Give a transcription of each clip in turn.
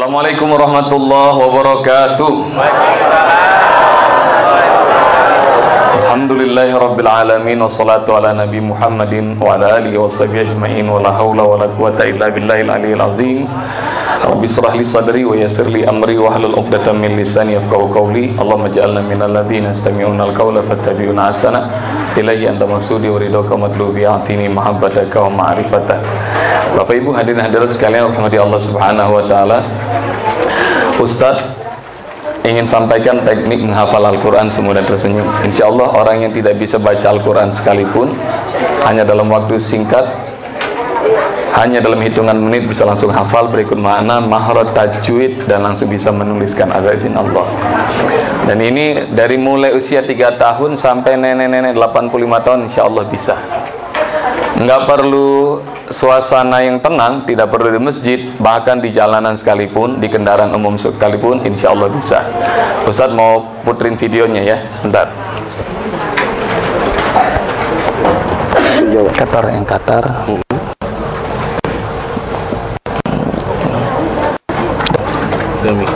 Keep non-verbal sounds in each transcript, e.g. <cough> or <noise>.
Assalamualaikum warahmatullahi wabarakatuh. الحمد لله رب العالمين والصلاة على نبي محمد وعلى آله وصحبه أجمعين ولا حول ولا قوة إلا بالله العلي العظيم. رب اشرح لي صدري ويسر لي أمري واحلل عقدة من لساني يفقهوا قولي. اللهم اجعلنا من الذين يستمعون القول فاتبعون أحسنا إلي أنت مسؤولي ورضاك مطلوبي أعطيني محبتك ومعرفتك. Bapak Ibu hadirin hadirat sekalian rahmati Allah Subhanahu wa taala. Ustaz ingin sampaikan teknik menghafal Al-Quran semudah tersenyum. Insya Allah orang yang tidak bisa baca Al-Quran sekalipun hanya dalam waktu singkat, hanya dalam hitungan menit bisa langsung hafal berikut makna, mahrot, tajwid dan langsung bisa menuliskan ada izin Allah. Dan ini dari mulai usia 3 tahun sampai nenek-nenek 85 tahun insya Allah bisa. Nggak perlu suasana yang tenang, tidak perlu di masjid, bahkan di jalanan sekalipun, di kendaraan umum sekalipun, insya Allah bisa. Ustadz mau puterin videonya ya, sebentar. Katar yang Katar. Ini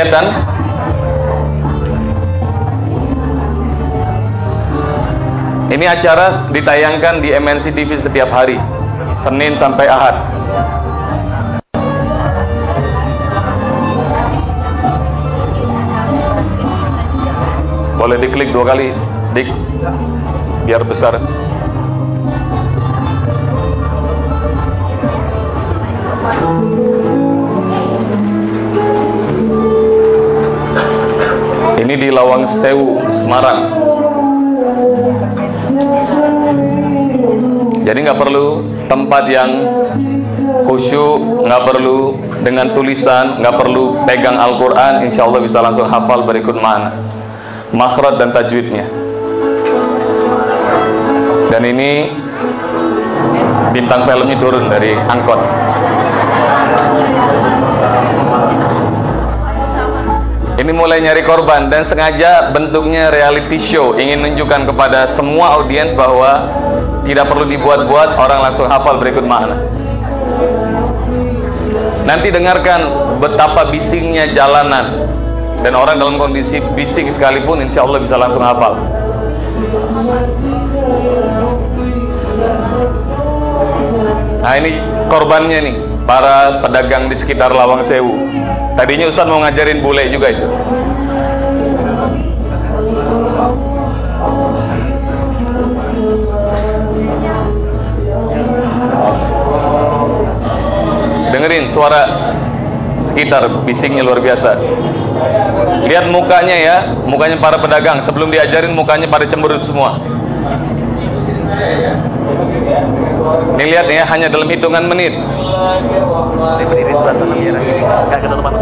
Kelihatan? Ini acara ditayangkan di MNC TV setiap hari, Senin sampai Ahad. Boleh diklik dua kali, dik, biar besar. Ini di Lawang Sewu, Semarang. Jadi nggak perlu tempat yang khusyuk, nggak perlu dengan tulisan, nggak perlu pegang Al-Quran, insya Allah bisa langsung hafal berikut mana, makhraj dan tajwidnya. Dan ini bintang filmnya turun dari angkot. Ini mulai nyari korban dan sengaja bentuknya reality show ingin menunjukkan kepada semua audiens bahwa tidak perlu dibuat-buat orang langsung hafal berikut makna. Nanti dengarkan betapa bisingnya jalanan dan orang dalam kondisi bising sekalipun insya Allah bisa langsung hafal. Nah ini korbannya nih para pedagang di sekitar Lawang Sewu. Tadinya Ustaz mau ngajarin bule juga itu. Dengerin suara sekitar bisingnya luar biasa. Lihat mukanya ya, mukanya para pedagang. Sebelum diajarin mukanya pada cemberut semua. Ini lihat ya, hanya dalam hitungan menit. Ini berdiri sebelah sana biar nggak ketutupan.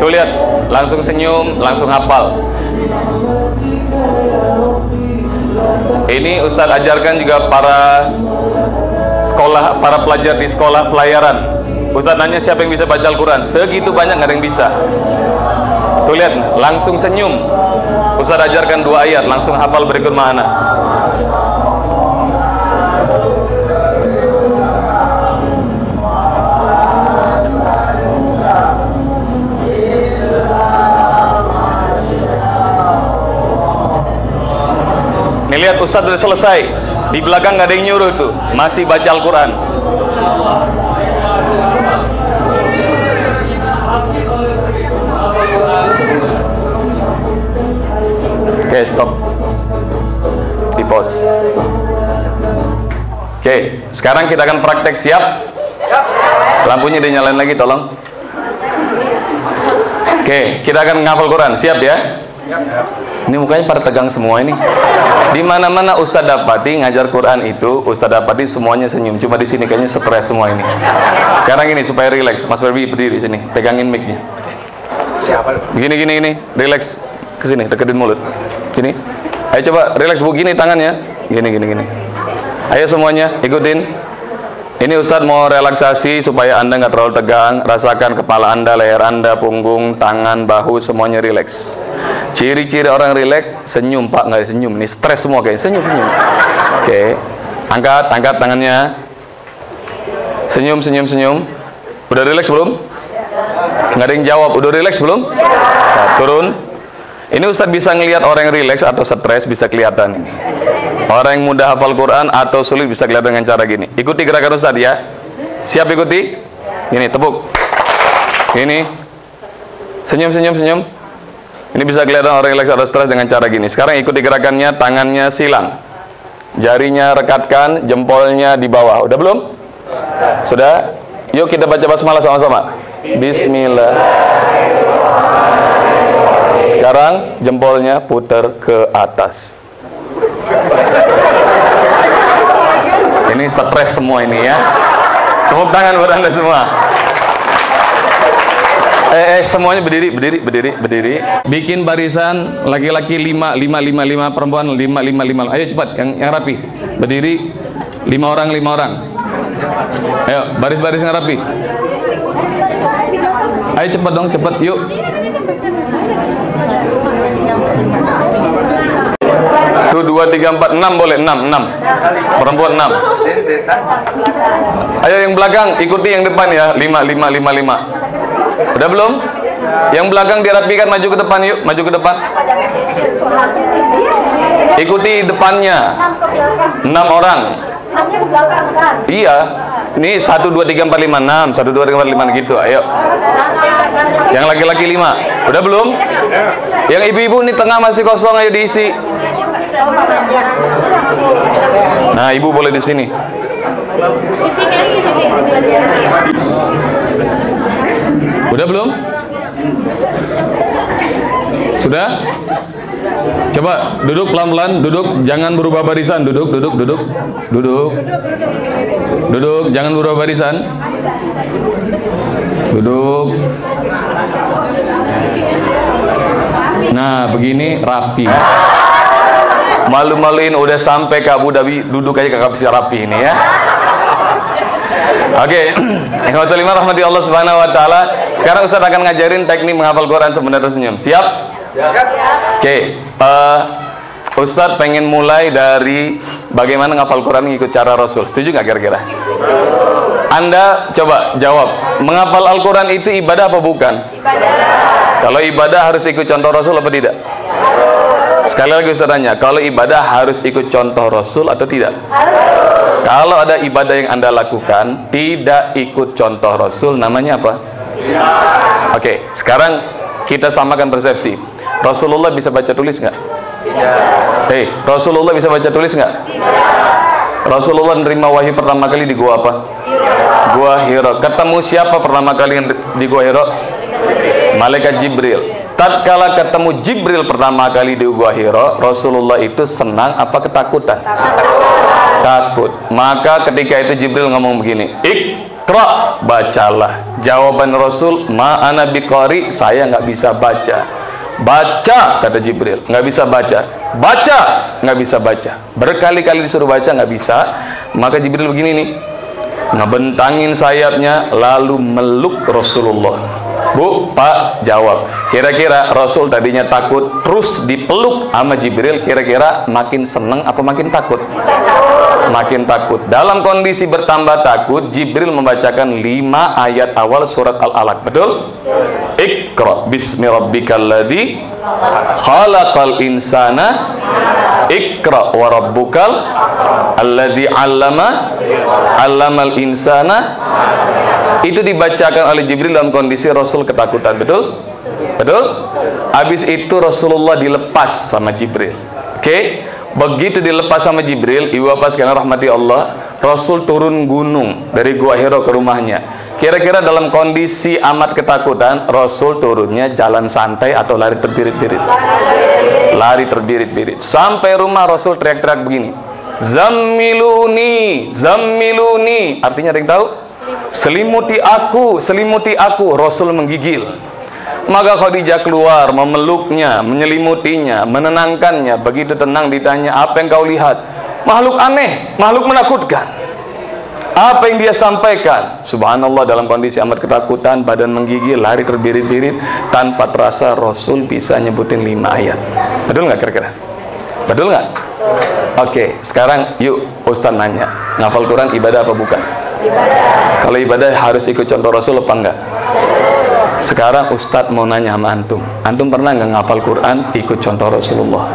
Tuh lihat, langsung senyum, langsung hafal. Ini Ustadz ajarkan juga para sekolah, para pelajar di sekolah pelayaran. Ustadz nanya siapa yang bisa baca Al-Quran? Segitu banyak nggak ada yang bisa. Tuh lihat, langsung senyum. Ustadz ajarkan dua ayat, langsung hafal berikut mana. Nih lihat Ustadz udah selesai. Di belakang nggak ada yang nyuruh tuh, masih baca Al-Quran. Oke, stop. Di pos. Oke, sekarang kita akan praktek siap? Lampunya dinyalain lagi tolong. Oke, kita akan ngapal Quran. Siap ya? Ini mukanya pada tegang semua ini. Di mana-mana Ustadz dapati ngajar Quran itu, Ustadz dapati semuanya senyum. Cuma di sini kayaknya stres semua ini. Sekarang ini supaya rileks, Mas Ferbi berdiri sini, pegangin mic-nya. Siapa? Gini gini gini, rileks ke sini, deketin mulut. Gini. Ayo coba rileks Bu gini tangannya. Gini gini gini. Ayo semuanya ikutin. Ini Ustadz mau relaksasi supaya Anda nggak terlalu tegang. Rasakan kepala Anda, leher Anda, punggung, tangan, bahu, semuanya rileks. Ciri-ciri orang rileks, senyum Pak, nggak senyum. Ini stres semua kayak senyum, senyum. Oke, angkat, angkat tangannya. Senyum, senyum, senyum. Udah rileks belum? Nggak ada yang jawab. Udah rileks belum? Nah, turun. Ini Ustadz bisa ngelihat orang yang rileks atau stres bisa kelihatan ini. Orang yang mudah hafal Quran atau sulit bisa kelihatan dengan cara gini. Ikuti gerakan Ustaz ya. Siap ikuti? Ini tepuk. Ini. Senyum senyum senyum. Ini bisa kelihatan orang relax atau stres dengan cara gini. Sekarang ikuti gerakannya, tangannya silang. Jarinya rekatkan, jempolnya di bawah. Udah belum? Sudah? Yuk kita baca basmalah sama-sama. Bismillah. Sekarang jempolnya putar ke atas. Ini stres semua ini ya. Tepuk tangan buat anda semua. Eh, eh semuanya berdiri, berdiri, berdiri, berdiri. Bikin barisan laki-laki lima, lima, lima, lima, perempuan lima, lima, lima. Ayo cepat, yang yang rapi. Berdiri, lima orang, lima orang. Ayo, baris-baris yang rapi. Ayo cepat dong, cepat, yuk. Tuh dua tiga empat enam boleh enam enam perempuan enam. Ayo yang belakang ikuti yang depan ya lima lima lima lima. Udah belum? Yang belakang dirapikan maju ke depan yuk maju ke depan. Ikuti depannya enam orang. Iya. Ini satu dua tiga empat lima enam satu dua tiga empat lima gitu. Ayo. Yang laki-laki lima. Udah belum? Yang ibu-ibu ini tengah masih kosong ayo diisi. Nah, ibu boleh di sini. Udah belum? Sudah? Coba duduk pelan-pelan, duduk, jangan berubah barisan, duduk, duduk, duduk, duduk, duduk, jangan berubah barisan, duduk. Nah, begini rapi malu-maluin udah sampai ke Abu Dhabi duduk aja kakak bisa rapi ini ya Oke, okay. lima rahmati Allah Subhanahu wa taala. Sekarang Ustaz akan ngajarin teknik menghafal Quran sebenarnya tersenyum. Siap? Siap. Oke, okay. uh, eh, Ustaz pengen mulai dari bagaimana menghafal Quran ngikut cara Rasul. Setuju nggak kira-kira? Anda coba jawab. Menghafal Al-Quran itu ibadah apa bukan? Ibadah. Kalau ibadah harus ikut contoh Rasul apa tidak? Sekali lagi Ustaz tanya, kalau ibadah harus ikut contoh Rasul atau tidak? Harus. Kalau ada ibadah yang Anda lakukan tidak ikut contoh Rasul, namanya apa? Tidak. Oke, sekarang kita samakan persepsi. Rasulullah bisa baca tulis nggak? Tidak. Hei, Rasulullah bisa baca tulis nggak? Tidak. Rasulullah menerima wahyu pertama kali di gua apa? Gua Hiro. Ketemu siapa pertama kali di gua Hiro? Malaikat Jibril tatkala ketemu Jibril pertama kali di Gua Hiro, Rasulullah itu senang apa ketakutan? Takut. Maka ketika itu Jibril ngomong begini, Ikra, bacalah. Jawaban Rasul, ma'ana biqari, saya nggak bisa baca. Baca, kata Jibril, nggak bisa baca. Baca, nggak bisa baca. Berkali-kali disuruh baca, nggak bisa. Maka Jibril begini nih, ngebentangin sayapnya, lalu meluk Rasulullah Bu, Pak, jawab. Kira-kira Rasul tadinya takut, terus dipeluk sama Jibril, kira-kira makin seneng apa makin takut? Makin takut. Dalam kondisi bertambah takut, Jibril membacakan lima ayat awal surat Al-Alaq. Betul? Iqra bismi rabbikal ladzi khalaqal insana Iqra wa rabbukal alladzi 'allama 'allamal insana. Itu dibacakan oleh Jibril dalam kondisi Rasul ketakutan betul? Betul? Habis itu Rasulullah dilepas sama Jibril. Oke? Okay? begitu dilepas sama Jibril ibu bapak sekalian rahmati Allah Rasul turun gunung dari Gua Hiro ke rumahnya kira-kira dalam kondisi amat ketakutan Rasul turunnya jalan santai atau lari terbirit-birit lari terbirit-birit sampai rumah Rasul teriak-teriak begini Zammiluni, zammiluni. Artinya ada yang tahu? Selimuti aku, selimuti aku. Rasul menggigil. Maka Khadijah keluar, memeluknya, menyelimutinya, menenangkannya. Begitu tenang ditanya, apa yang kau lihat? Makhluk aneh, makhluk menakutkan. Apa yang dia sampaikan? Subhanallah dalam kondisi amat ketakutan, badan menggigil, lari terbirit-birit, tanpa terasa Rasul bisa nyebutin lima ayat. Betul nggak kira-kira? Betul nggak? Oke, sekarang yuk Ustaz nanya, ngafal Quran ibadah apa bukan? Ibadah. Kalau ibadah harus ikut contoh Rasul apa enggak? Sekarang Ustadz mau nanya sama Antum Antum pernah nggak ngafal Quran ikut contoh Rasulullah?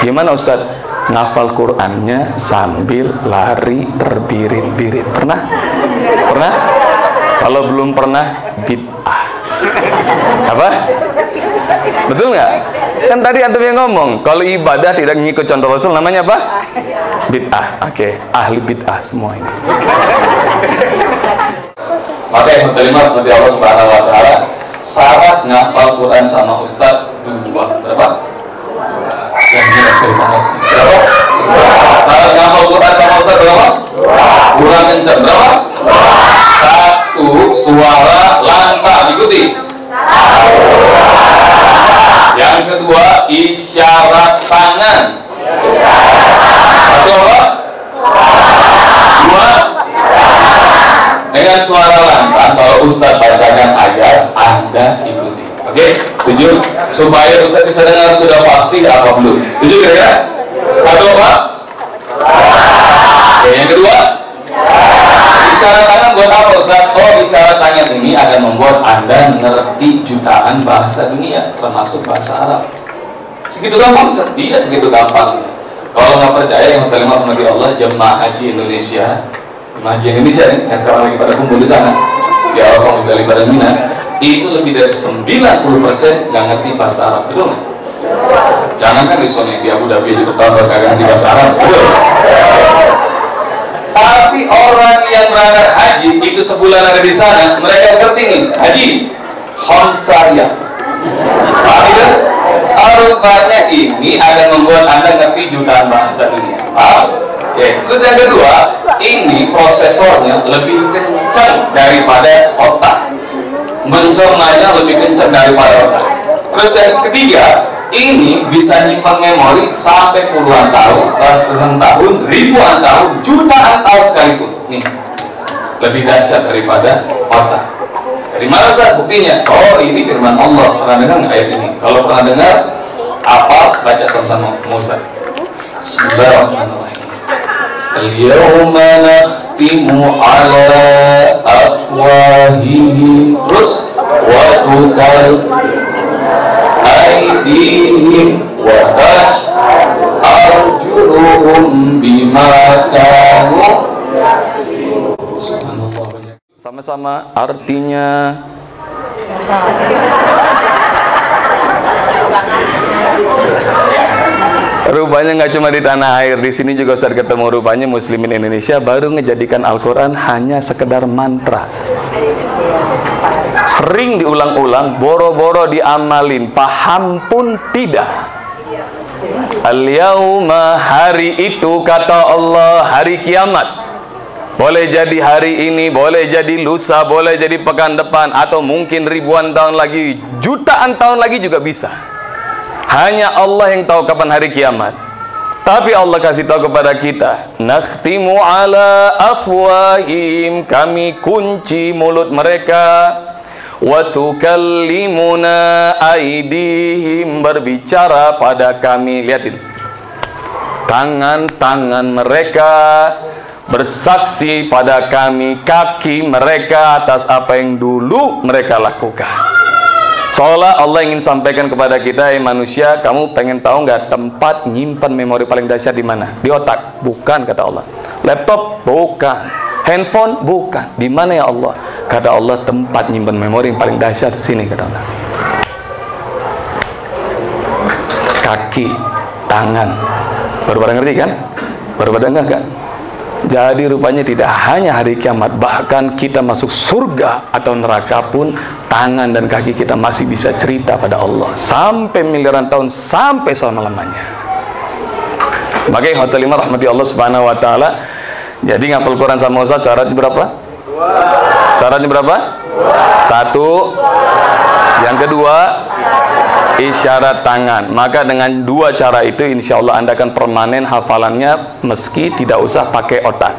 Gimana Ustadz? Ngafal Qurannya sambil lari terbirit-birit Pernah? Pernah? Kalau belum pernah bid'ah Apa? Betul nggak? Kan tadi Antum yang ngomong Kalau ibadah tidak ngikut contoh Rasul namanya apa? Bid'ah Oke, ahli bid'ah semua ini Maka yang terima seperti Allah Subhanahu wa taala syarat ngafal Quran sama Ustaz dua berapa? Berapa? Syarat ngafal Quran sama Ustaz berapa? Kurang kencang berapa? Satu suara lantang ikuti. Yang kedua isyarat tangan. Satu apa? Dua dengan suara lantang kalau Ustaz bacakan ayat Anda ikuti oke setuju? Supaya Ustaz bisa dengar sudah pasti apa belum. Setuju kira-kira? Satu apa? Oke yang kedua? Isyarat tangan buat apa Ustaz? Oh isyarat tangan ini akan membuat Anda ngerti jutaan bahasa dunia termasuk bahasa Arab. Segitu gampang Ustaz? Iya segitu gampang. Kalau nggak percaya yang terima di Allah jemaah haji Indonesia Haji Indonesia nih, yang sekarang lagi pada kumpul di sana. Di Arafah Musdalifah dan Mina itu lebih dari 90% nggak ngerti bahasa Arab, betul nggak? Jangan kan Rison yang di Abu Dhabi di pertama kagak ngerti bahasa Arab, betul? Tapi orang yang berangkat haji itu sebulan ada di sana, mereka ngerti nih, haji, Homsaya. Paham ya? Rupanya ini akan membuat anda ngerti jutaan bahasa dunia. Paham? Oke, terus yang kedua, ini prosesornya lebih kencang daripada otak mencernanya lebih kencang daripada otak terus yang ketiga ini bisa nyimpan memori sampai puluhan tahun, ratusan tahun, ribuan tahun, jutaan tahun sekalipun. Nih, lebih dahsyat daripada otak. Dari mana Ustaz buktinya? Oh, ini firman Allah. Pernah dengar nggak ayat ini? Kalau pernah dengar, apa baca sama-sama Ustaz? Bismillahirrahmanirrahim. Al-yawmanah tatimu ala afwahihi. Terus wa tukal aidihim wa tas arjuluhum bima kanu. Sama-sama artinya Rupanya nggak cuma di tanah air, di sini juga Ustaz ketemu rupanya muslimin Indonesia baru ngejadikan Al-Quran hanya sekedar mantra. Sering diulang-ulang, boro-boro diamalin, paham pun tidak. Al-yauma hari itu kata Allah hari kiamat. Boleh jadi hari ini, boleh jadi lusa, boleh jadi pekan depan atau mungkin ribuan tahun lagi, jutaan tahun lagi juga bisa. Hanya Allah yang tahu kapan hari kiamat. Tapi Allah kasih tahu kepada kita, nakhtimu ala afwahim, kami kunci mulut mereka. Wa tukallimuna aidihim berbicara pada kami. Lihatin. Tangan-tangan mereka bersaksi pada kami kaki mereka atas apa yang dulu mereka lakukan. Seolah Allah ingin sampaikan kepada kita, eh manusia, kamu pengen tahu nggak tempat nyimpan memori paling dahsyat di mana? Di otak, bukan kata Allah. Laptop, bukan. Handphone, bukan. Di mana ya Allah? Kata Allah, tempat nyimpan memori yang paling dahsyat sini kata Allah. Kaki, tangan. Baru pada ngerti kan? Baru pada enggak kan? Jadi rupanya tidak hanya hari kiamat, bahkan kita masuk surga atau neraka pun tangan dan kaki kita masih bisa cerita pada Allah sampai miliaran tahun sampai selama-lamanya. Yang hotel lima rahmati Allah Subhanahu wa taala. Jadi ngapal Quran sama Ustaz syaratnya berapa? Syaratnya berapa? Satu. Yang kedua, isyarat tangan maka dengan dua cara itu insya Allah anda akan permanen hafalannya meski tidak usah pakai otak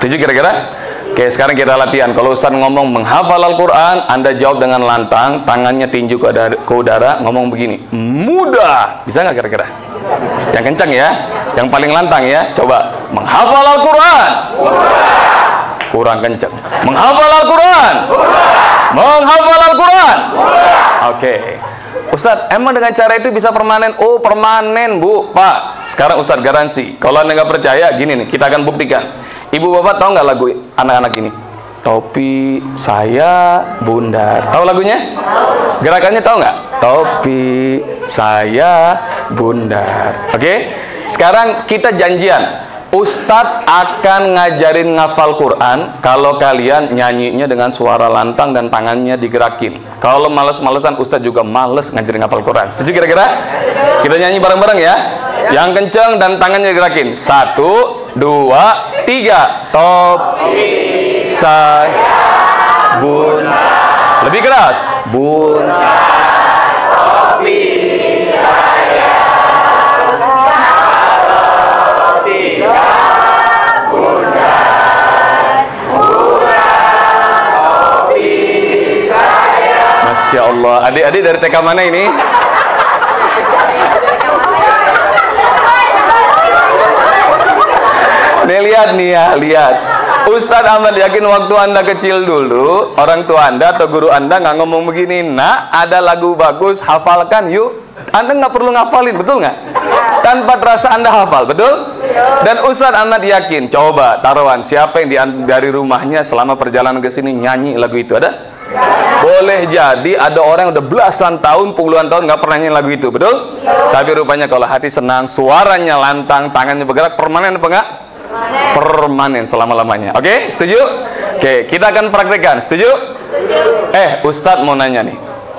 setuju kira-kira Oke, sekarang kita latihan. Kalau Ustaz ngomong menghafal Al-Quran, Anda jawab dengan lantang, tangannya tinju ke udara, ke udara ngomong begini. Mudah. Bisa nggak kira-kira? Yang kencang ya. Yang paling lantang ya. Coba. Menghafal Al-Quran. Kurang kencang. Menghafal Al-Quran. Menghafal Al-Quran. Oke. Ustaz, emang dengan cara itu bisa permanen? Oh, permanen, Bu. Pak, sekarang Ustaz garansi. Kalau Anda nggak percaya, gini nih, kita akan buktikan. Ibu bapak tahu nggak lagu anak-anak ini? Topi saya bundar. Tahu lagunya? Gerakannya tahu nggak? Topi saya bundar. Oke? Sekarang kita janjian. Ustadz akan ngajarin ngafal Quran kalau kalian nyanyinya dengan suara lantang dan tangannya digerakin. Kalau males-malesan Ustadz juga males ngajarin ngafal Quran. Setuju kira-kira? Kita nyanyi bareng-bareng ya. Yang kenceng dan tangannya digerakin. Satu, dua, tiga. Topi saya bun. Lebih keras. Bun. Allah. Adik-adik dari TK mana ini? Nih lihat nih ya, lihat. Ustadz Ahmad yakin waktu anda kecil dulu Orang tua anda atau guru anda nggak ngomong begini Nak ada lagu bagus hafalkan yuk Anda nggak perlu ngafalin betul nggak? Tanpa terasa anda hafal betul? Dan Ustadz Ahmad yakin Coba taruhan siapa yang di, dari rumahnya selama perjalanan ke sini nyanyi lagu itu ada? Boleh jadi ada orang yang udah belasan tahun, puluhan tahun nggak pernah nyanyi lagu itu, betul? Tapi rupanya kalau hati senang, suaranya lantang, tangannya bergerak, permanen apa enggak? Permanen selama-lamanya. Oke, setuju? Oke, kita akan praktekkan. Setuju? Eh, Ustadz mau nanya nih.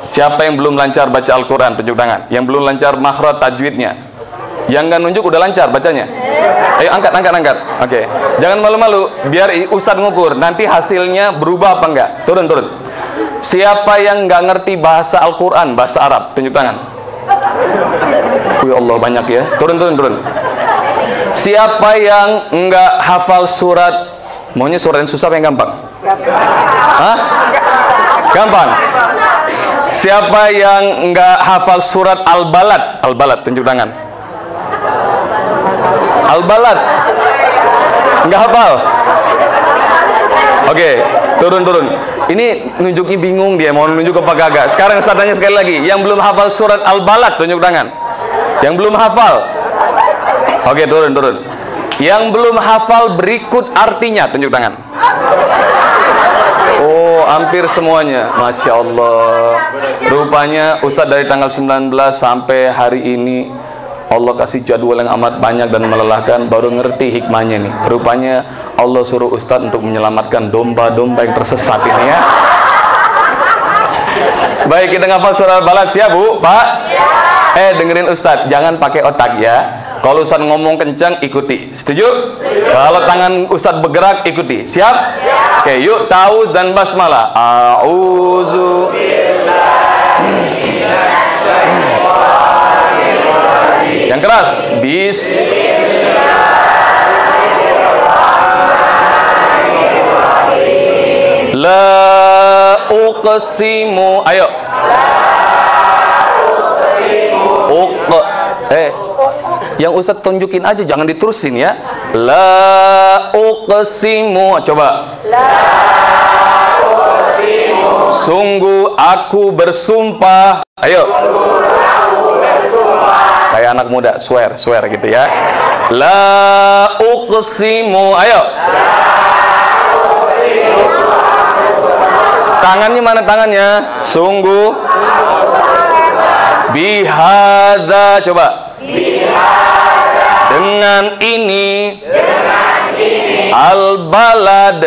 Siapa yang belum lancar baca Al-Quran? Tunjuk tangan. Yang belum lancar makhraj tajwidnya. Yang nggak nunjuk udah lancar bacanya. Ayo angkat, angkat, angkat. Oke. Jangan malu-malu. Biar Ustadz ngukur. Nanti hasilnya berubah apa enggak? Turun, turun. Siapa yang nggak ngerti bahasa Al-Quran, bahasa Arab? Tunjuk tangan. Wih Allah banyak ya. Turun, turun, turun. Siapa yang nggak hafal surat? Maunya surat yang susah apa yang gampang? Hah? Gampang. Siapa yang nggak hafal surat Al-Balad? Al-Balad, tunjuk tangan. Al-Balad. Nggak hafal? Oke, turun-turun. Ini nunjuknya bingung dia mau nunjuk apa kagak. Sekarang saya tanya sekali lagi, yang belum hafal surat Al-Balad tunjuk tangan. Yang belum hafal. Oke, turun, turun. Yang belum hafal berikut artinya tunjuk tangan. Oh, hampir semuanya. Masya Allah. Rupanya Ustadz dari tanggal 19 sampai hari ini Allah kasih jadwal yang amat banyak dan melelahkan baru ngerti hikmahnya nih. Rupanya Allah suruh Ustadz untuk menyelamatkan domba-domba yang tersesat ini ya. Baik, kita ngapal surah balad siap Bu, Pak? Eh, dengerin Ustadz, jangan pakai otak ya. Kalau Ustadz ngomong kencang, ikuti. Setuju? Kalau tangan Ustadz bergerak, ikuti. Siap? Oke, yuk tauz dan basmalah. A'udzu Yang keras. Bis. La uqsimu. Ayo. Uq. Eh. Yang Ustaz tunjukin aja jangan diterusin ya. La uqsimu. Coba. La uqsimu. Sungguh aku bersumpah. Ayo. Kayak anak muda, swear, swear gitu ya. La uqsimu. Ayo. Tangannya mana tangannya? Sungguh. Bihada coba. Dengan ini. Al-balad.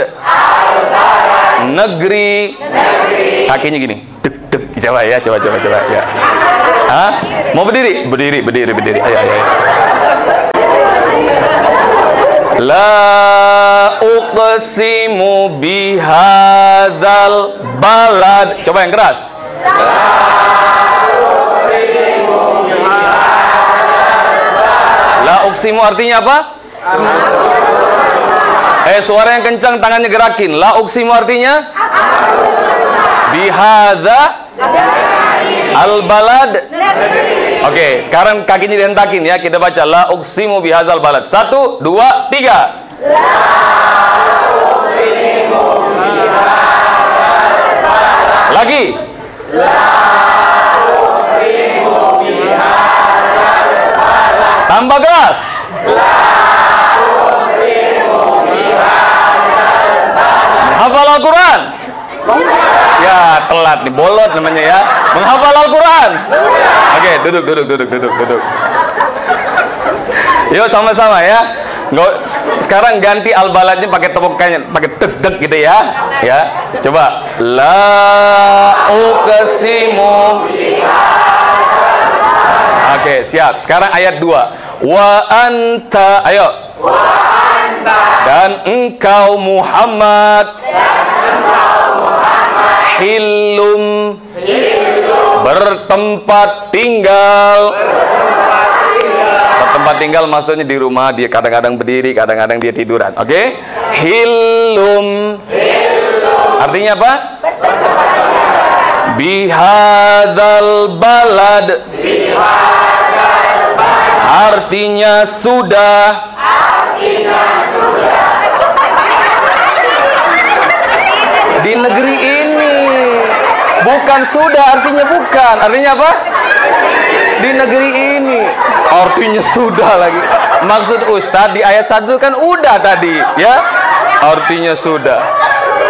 Negeri. Kakinya gini. Coba ya, coba, coba, coba ya. Hah? Mau berdiri? Berdiri, berdiri, berdiri. Ayo, ayo. ayo. La uqsimu bihadzal balad. Coba yang keras. La uqsimu artinya apa? Eh, suara yang kencang, tangannya gerakin. La uksimu artinya? Bihada al balad. Oke, sekarang kakinya dihentakin ya. Kita baca la uksimu bihadzal balad. Satu, dua, tiga. Lagi. Tambah keras. Hafal Al-Quran. Ya, telat nih, bolot namanya ya. Menghafal Al-Quran. Oke, duduk, duduk, duduk, duduk, duduk. Yuk sama-sama ya. Nggak, sekarang ganti al baladnya pakai tepukannya, pakai tek gitu ya. Ya. Coba la uqsimu Oke, siap. Sekarang ayat 2. Wa anta, ayo. Dan engkau Muhammad. Hilum. Bertempat tinggal. Bertempat tinggal maksudnya di rumah dia kadang-kadang berdiri, kadang-kadang dia tiduran. Oke? Hilum. Artinya apa? Bihadal balad. Artinya sudah. Di negeri ini. Bukan sudah, artinya bukan. Artinya apa? Di negeri ini. Artinya sudah lagi. Maksud Ustadz di ayat 1 kan udah tadi, ya? Artinya sudah.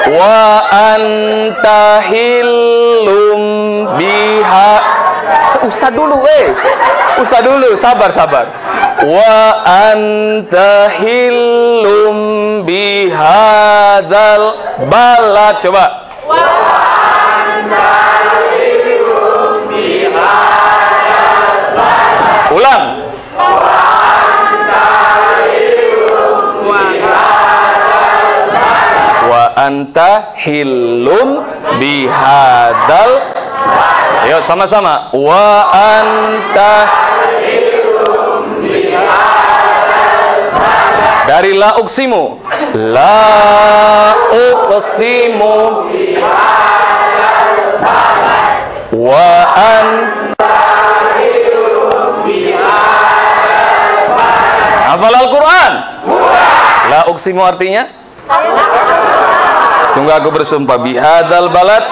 Wa anta hilum biha Ustaz dulu eh Ustaz dulu sabar sabar Wa anta hilum bihadzal balad Coba Ulang. Wa anta hilum bihadal. Ayo sama-sama. Wa anta Dari la uksimu. La uksimu. Wa an Hafal Al-Quran. La uksimu artinya? Sungguh aku bersumpah bihadal balad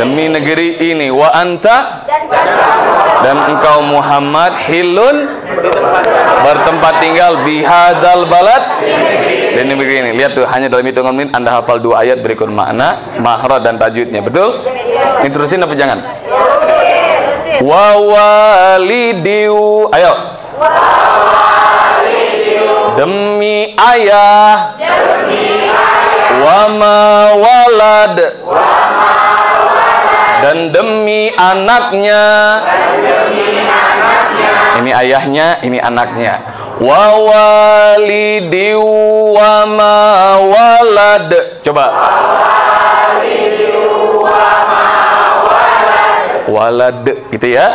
demi negeri ini. Wa anta dan engkau Muhammad hilun bertempat tinggal bihadal balad dan ini lihat tuh hanya dalam hitungan menit anda hafal dua ayat berikut makna mahrad dan tajwidnya betul? Ini terusin apa jangan? Wa walidiu ayo. Demi ayah. Wa ma walad. Dan demi anaknya. Ini ayahnya ini anaknya wa walidi wa ma walad. Coba. Walad. Gitu ya.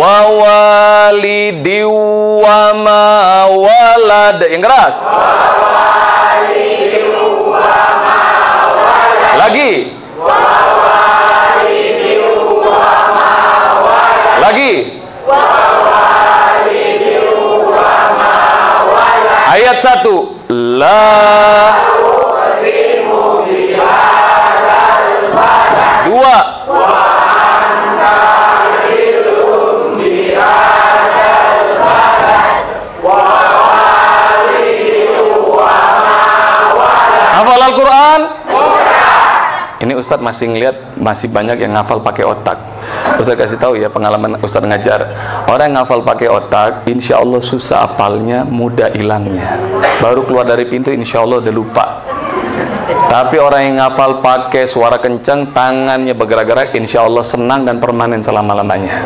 Wa walidi wa ma walad. Yang keras. Lagi. Lagi ayat satu. La dua. Hafal Al-Quran. Ini Ustadz masih ngeliat masih banyak yang ngafal pakai otak Ustadz kasih tahu ya pengalaman Ustadz ngajar. Orang yang ngafal pakai otak insya Allah susah apalnya mudah hilangnya. Baru keluar dari pintu insya Allah udah lupa. Tapi orang yang ngafal pakai suara kencang tangannya bergerak-gerak insya Allah senang dan permanen selama-lamanya.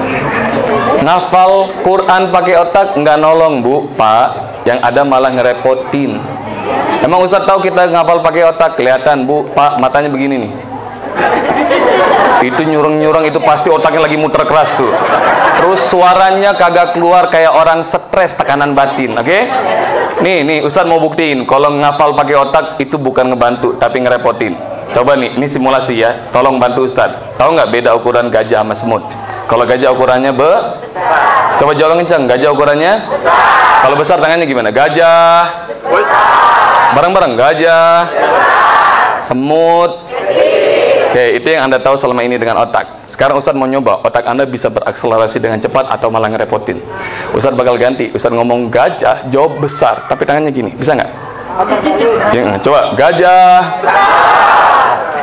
Ngafal Quran pakai otak nggak nolong bu. Pak yang ada malah ngerepotin. Emang Ustadz tahu kita ngapal pakai otak? Kelihatan bu, pak matanya begini nih. Itu nyurung-nyurung itu pasti otaknya lagi muter keras tuh. Terus suaranya kagak keluar kayak orang stres tekanan batin, oke? Nih, nih Ustadz mau buktiin kalau ngafal pakai otak itu bukan ngebantu tapi ngerepotin. Coba nih, ini simulasi ya. Tolong bantu Ustadz. Tahu nggak beda ukuran gajah sama semut? Kalau gajah ukurannya be Coba jawab kencang, gajah ukurannya? Kalau besar tangannya gimana? Gajah. Bareng-bareng gajah. Semut. Oke, itu yang Anda tahu selama ini dengan otak. Sekarang Ustadz mau nyoba, otak Anda bisa berakselerasi dengan cepat atau malah ngerepotin. Ustadz bakal ganti. Ustadz ngomong gajah, jawab besar, tapi tangannya gini. Bisa nggak? Ya, coba gajah.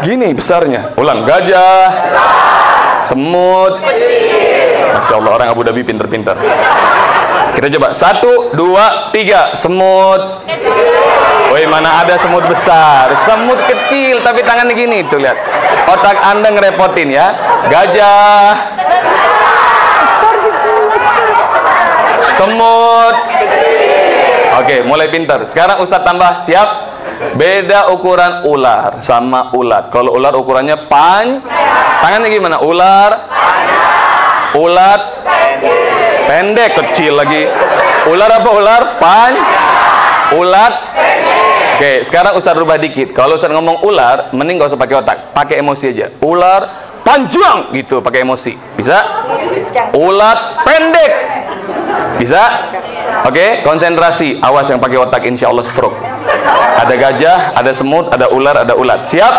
Gini besarnya. Ulang gajah. Semut. Masya Allah orang Abu Dhabi pinter-pinter. Kita coba satu, dua, tiga. Semut. Woi mana ada semut besar, semut kecil tapi tangannya gini tuh lihat. Otak anda ngerepotin ya. Gajah. Semut. Oke, mulai pinter. Sekarang Ustadz tambah, siap? Beda ukuran ular sama ulat. Kalau ular ukurannya pan, tangannya gimana? Ular, ulat, pendek, kecil lagi. Ular apa ular? Pan, ulat. Oke, sekarang Ustadz rubah dikit. Kalau Ustadz ngomong ular, mending gak usah pakai otak, pakai emosi aja. Ular panjang gitu, pakai emosi. Bisa? Ulat pendek. Bisa? Oke, konsentrasi. Awas yang pakai otak, insya Allah stroke. Ada gajah, ada semut, ada ular, ada ulat. Siap?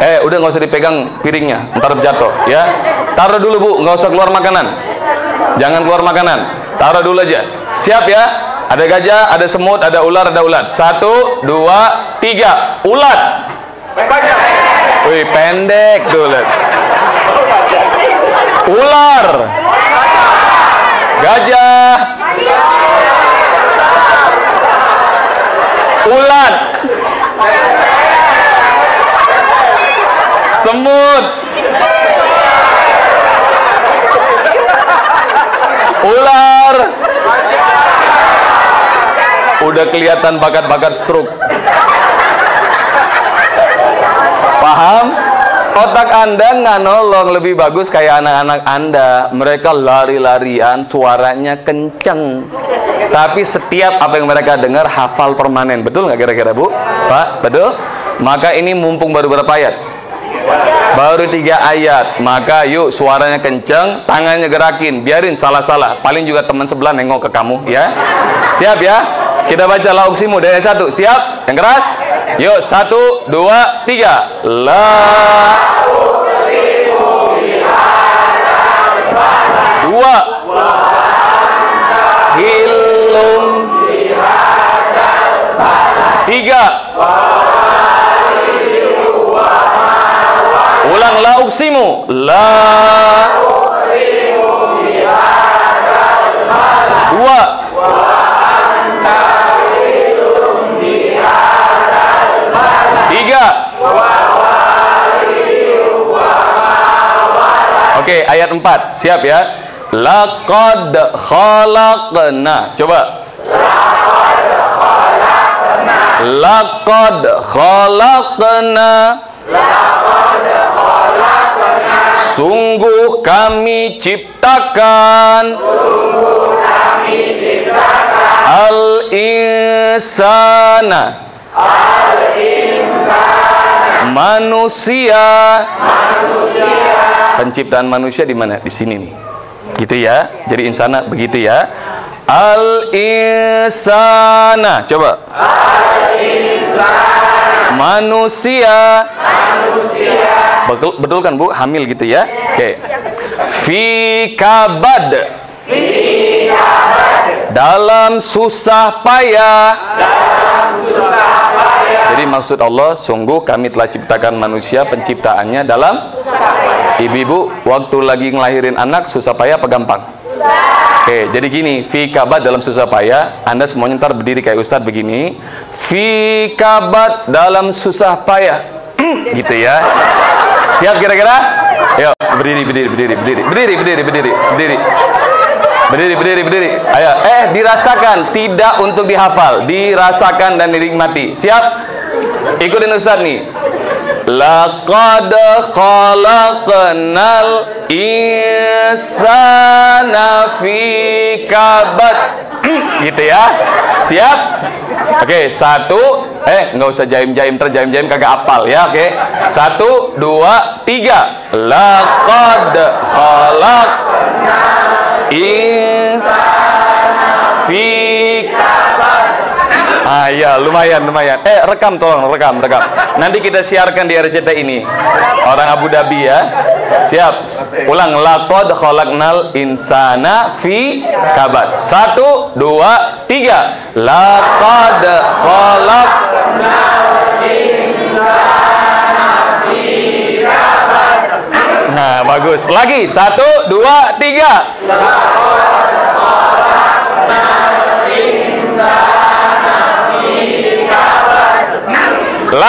Eh, udah nggak usah dipegang piringnya, ntar jatuh, ya. Taruh dulu bu, nggak usah keluar makanan. Jangan keluar makanan. Taruh dulu aja. Siap ya? Ada gajah, ada semut, ada ular, ada ulat. Satu, dua, tiga. Ulat. Wih, pendek tuh lihat. Ular. Gajah. Ulat. Semut. Ular. Udah kelihatan bakat-bakat stroke. Paham? Otak Anda nggak nolong lebih bagus kayak anak-anak Anda. Mereka lari-larian, suaranya kenceng. Tapi setiap apa yang mereka dengar hafal permanen. Betul nggak kira-kira Bu? Pak, betul? Maka ini mumpung baru berapa ayat? Baru tiga ayat. Maka yuk suaranya kenceng, tangannya gerakin. Biarin salah-salah. Paling juga teman sebelah nengok ke kamu ya. Siap ya? Kita baca lauksimu dari satu. Siap? Yang keras? Yuk, satu, dua, tiga. La. Dua. Hilum. Tiga. Ulang la uksimu. La. Oke, ayat 4. Siap ya? Laqad khalaqna. Coba. Laqad khalaqna. Laqad khalaqna. Laqad khalaqna. Sungguh kami ciptakan. Sungguh kami ciptakan. Al insana. Al insana. Manusia. Manusia Penciptaan manusia di mana? Di sini nih. Gitu ya. Jadi insana begitu ya. Al-insana. Coba. Manusia. Betul, betul kan Bu? Hamil gitu ya. Oke. Fi kabad. Dalam susah payah. Jadi maksud Allah, sungguh kami telah ciptakan manusia penciptaannya dalam ibu-ibu waktu lagi ngelahirin anak susah payah apa gampang? Oke, jadi gini, fi kabat dalam susah payah, Anda semuanya ntar berdiri kayak Ustadz begini. Fi kabat dalam susah payah. <clears throat> gitu ya. Siap kira-kira? Ayo, berdiri, berdiri, berdiri, berdiri, berdiri, berdiri, berdiri, berdiri. Berdiri, berdiri, berdiri. Ayo, eh dirasakan, tidak untuk dihafal, dirasakan dan dinikmati. Siap? Ikutin Ustaz nih. Laqad khalaqnal insana fi kabad. <clears throat> gitu ya. Siap? Oke, satu. Eh, nggak usah jaim-jaim, terjaim-jaim kagak apal ya. Oke. Satu, dua, tiga. Laqad khalaq insana fi Ah ya lumayan lumayan. Eh rekam tolong rekam rekam. Nanti kita siarkan di RCT ini. Orang Abu Dhabi ya. Siap. Ulang laqad khalaqnal insana fi kabad. Satu, dua, tiga. Laqad khalaqnal insana fi kabad. Nah, bagus. Lagi. Satu, dua, tiga. Laqad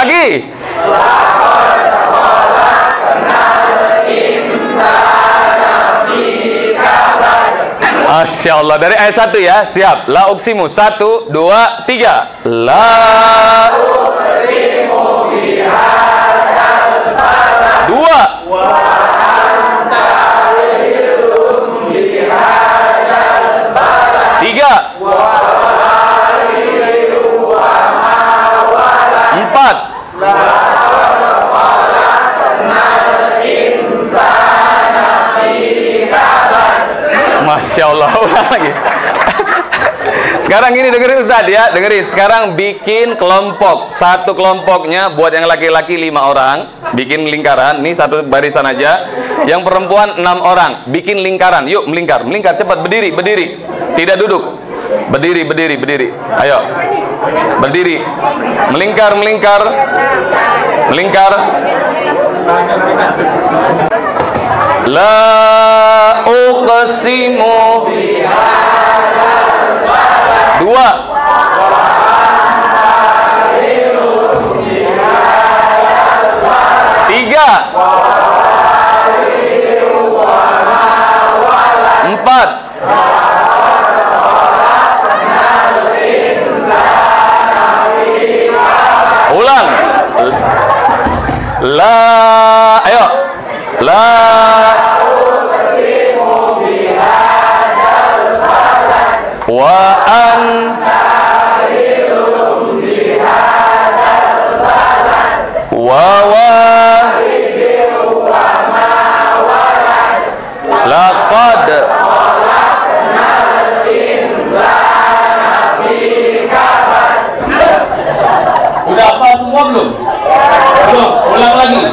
lagi. Masya Allah dari ayat satu ya. Siap. La uksimu. Satu dua tiga. La uksimu Masya Allah lagi <laughs> sekarang ini dengerin Ustaz ya dengerin. Sekarang bikin kelompok. Satu kelompoknya buat yang laki-laki lima orang bikin lingkaran. Ini satu barisan aja. Yang perempuan enam orang bikin lingkaran. Yuk melingkar. Melingkar cepat. Berdiri berdiri. Tidak duduk. Berdiri berdiri berdiri. Ayo. Berdiri. Melingkar melingkar. Melingkar la uqsimu dua. Tiga. Empat. Ulang. La ayo. La an wa wa laqad Udah apa semua belum? Belum. Ulang lagi.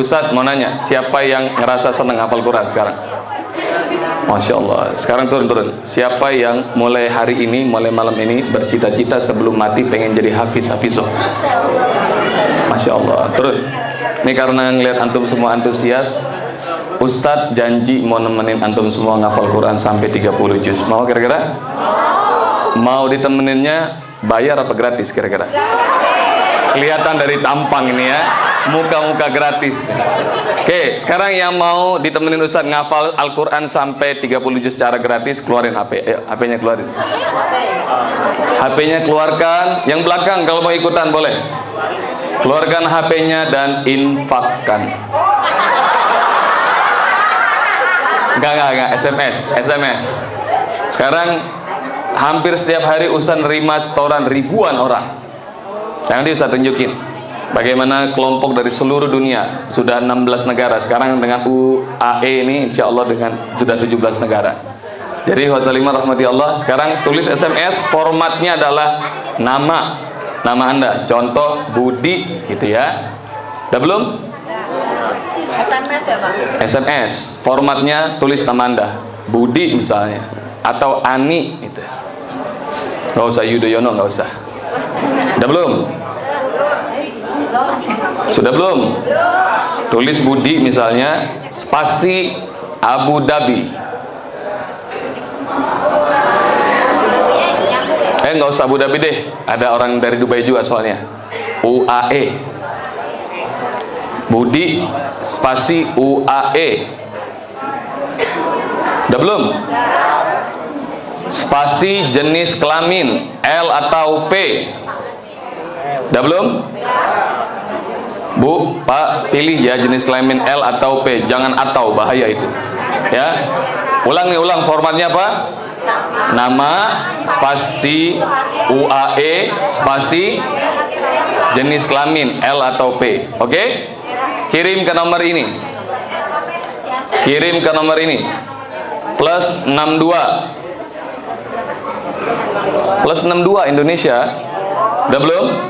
Ustadz mau nanya Siapa yang ngerasa senang hafal Quran sekarang? Masya Allah. Sekarang turun-turun. Siapa yang mulai hari ini Mulai malam ini Bercita-cita sebelum mati Pengen jadi hafiz hafizoh Masya Allah. Turun. Ini karena ngeliat antum semua antusias. Ustadz janji mau nemenin antum semua ngafal Quran sampai 30 juz. Mau kira-kira? Mau ditemeninnya Bayar apa gratis kira-kira? Kelihatan dari tampang ini ya Muka-muka gratis Oke, sekarang yang mau ditemenin Ustadz ngafal Al-Quran sampai 30 juz secara gratis Keluarin HP, ayo HP-nya keluarin HP-nya keluarkan Yang belakang kalau mau ikutan boleh Keluarkan HP-nya dan infakkan. Enggak, enggak, enggak, SMS, SMS. Sekarang hampir setiap hari Ustaz nerima setoran ribuan orang. Nanti Ustaz tunjukin bagaimana kelompok dari seluruh dunia? Sudah 16 negara. Sekarang dengan UAE ini insya Allah dengan sudah 17 negara. Jadi hotel lima rahmati Allah sekarang tulis SMS formatnya adalah nama nama anda. Contoh Budi gitu ya. Udah belum? SMS ya Pak? SMS formatnya tulis nama anda. Budi misalnya. Atau Ani gitu. Nggak usah Yudhoyono nggak usah. Udah belum sudah belum? Tulis Budi misalnya spasi Abu Dhabi. Eh nggak usah Abu Dhabi deh. Ada orang dari Dubai juga soalnya. UAE Budi spasi UAE udah belum? Spasi jenis kelamin L atau P. Udah belum Bu, Pak, pilih ya jenis kelamin L atau P, jangan atau bahaya itu. Ya. Ulang nih, ulang formatnya apa? Nama, spasi UAE, spasi jenis kelamin L atau P. Oke? Kirim ke nomor ini. Kirim ke nomor ini. Plus 62. Plus 62 Indonesia. Udah belum?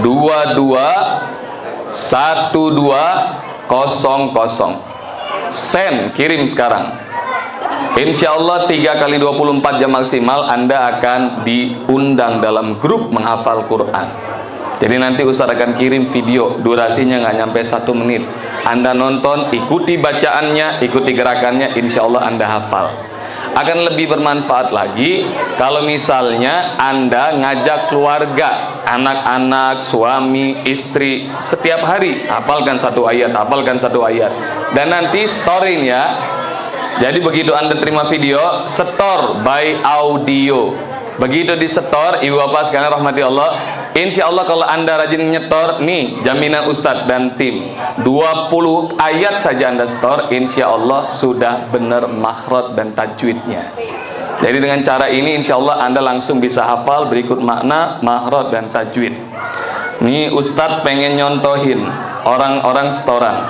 62 878 77 22 1200 sen kirim sekarang. Insya Allah 3 kali 24 jam maksimal Anda akan diundang dalam grup menghafal Quran. Jadi nanti Ustaz akan kirim video Durasinya nggak nyampe satu menit. Anda nonton, ikuti bacaannya Ikuti gerakannya, Insya Allah Anda hafal akan lebih bermanfaat lagi kalau misalnya Anda ngajak keluarga, anak-anak, suami, istri setiap hari hafalkan satu ayat, hafalkan satu ayat. Dan nanti storynya jadi begitu Anda terima video, setor by audio. Begitu di setor, Ibu Bapak sekalian rahmati Allah, Insya Allah kalau Anda rajin nyetor, nih jaminan Ustadz dan tim. 20 ayat saja Anda setor, Insya Allah sudah benar makhraj dan tajwidnya. Jadi dengan cara ini Insya Allah Anda langsung bisa hafal berikut makna makhraj dan tajwid. Nih Ustadz pengen nyontohin orang-orang setoran.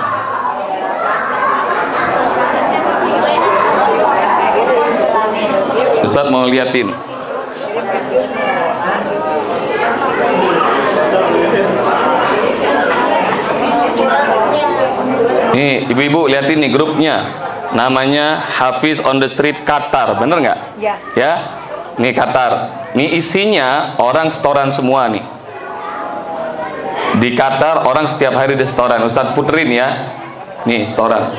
Ustadz mau liatin Nih, ibu-ibu liatin nih grupnya. Namanya Hafiz on the Street Qatar, bener nggak? Ya. Ya, nih Qatar. Nih isinya orang setoran semua nih. Di Qatar orang setiap hari di setoran. Ustadz puterin ya. Nih setoran.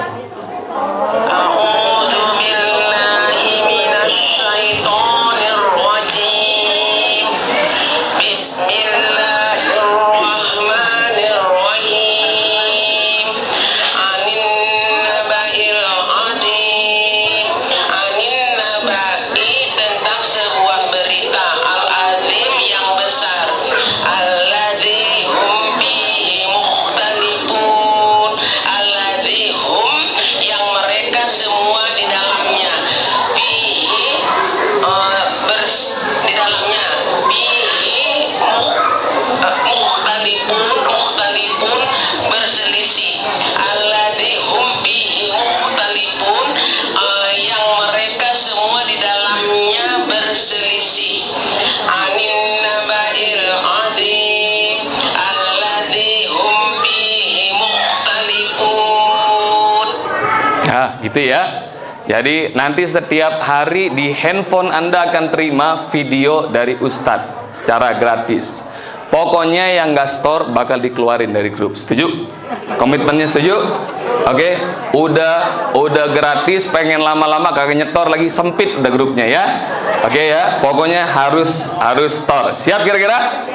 Gitu ya. Jadi nanti setiap hari di handphone Anda akan terima video dari Ustadz secara gratis. Pokoknya yang nggak store bakal dikeluarin dari grup. Setuju? Komitmennya setuju? Oke, udah udah gratis, pengen lama-lama kagak nyetor lagi sempit udah grupnya ya. Oke ya, pokoknya harus harus store. Siap kira-kira?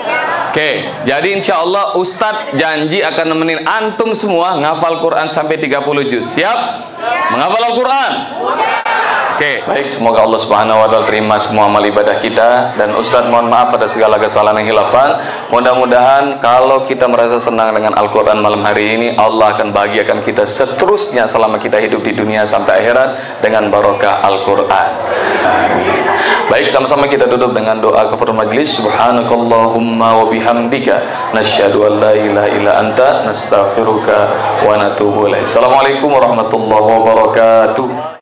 Oke, jadi insya Allah Ustadz janji akan nemenin antum semua ngafal Quran sampai 30 juz. Siap? Menghafal Al-Quran? Oke, baik. Semoga Allah Subhanahu wa taala terima semua amal ibadah kita dan Ustaz mohon maaf pada segala kesalahan yang hilafan. Mudah-mudahan kalau kita merasa senang dengan Al-Qur'an malam hari ini, Allah akan bahagiakan kita seterusnya selama kita hidup di dunia sampai akhirat dengan barokah Al-Qur'an. Baik, sama-sama kita duduk dengan doa kepada majlis. Subhanakallahumma wa bihamdika nasyhadu an la ilaha illa anta nastaghfiruka wa. Assalamualaikum warahmatullahi wabarakatuh.